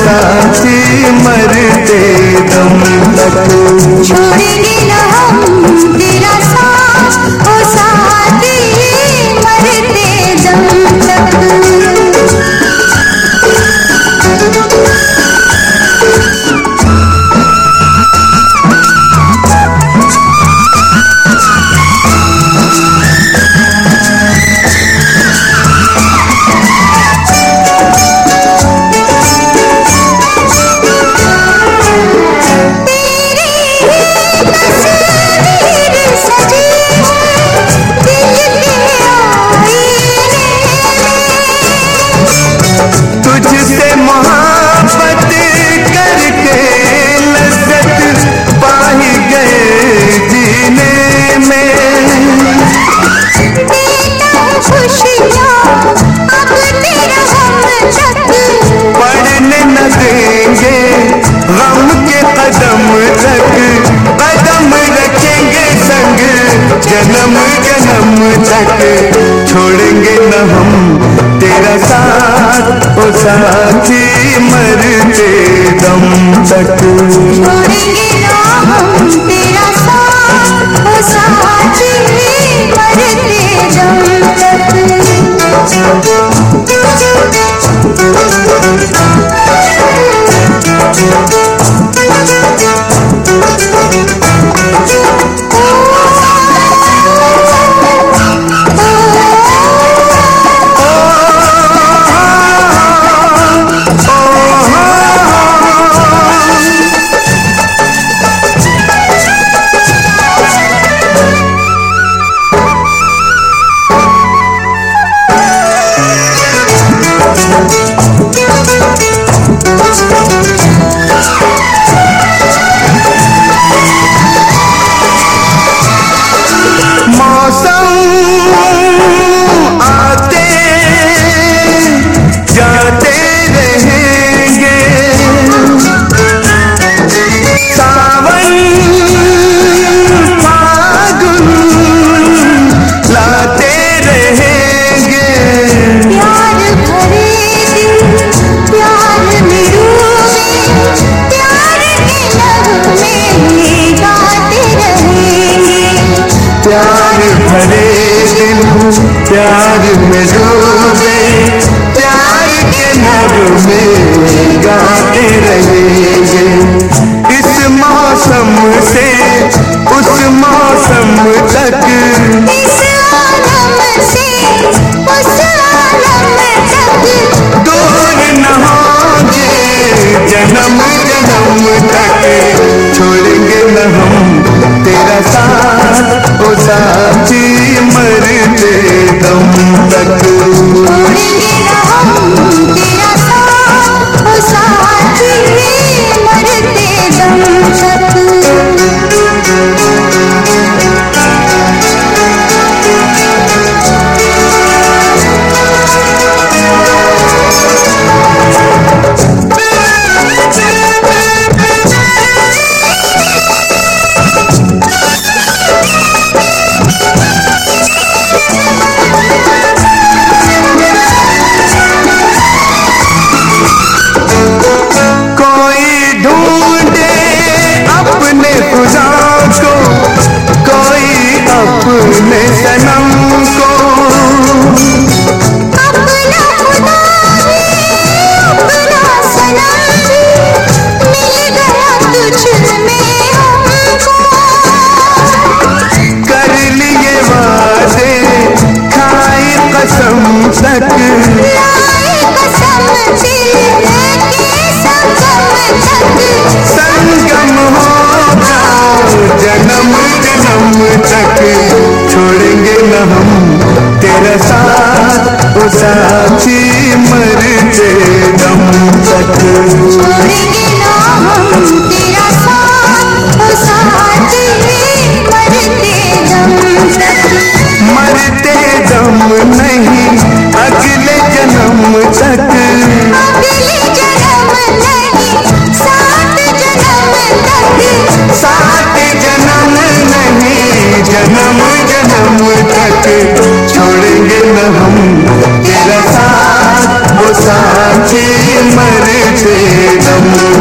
साथी मरते दम तक छोड़ेंगे ना हम तेरा साथ। तक छोड़ेंगे न हम तेरा साथ, ओ साथी मरते दम तक। छोड़ेंगे न हम तेरा साथ, ओ साथी में डूबे प्यार के नर में गाते रहेंगे इस मौसम से उस मौसम तक। इस आलम से उस आलम तक। दूर न होंगे जन्म जन्म तक। छोड़ेंगे न हम तेरा साथ ओ साथी।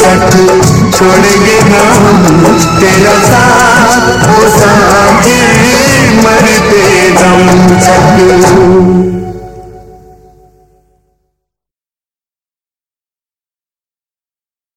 तट छोड़ेंगे ना हम तेरा साथ मरते दम तक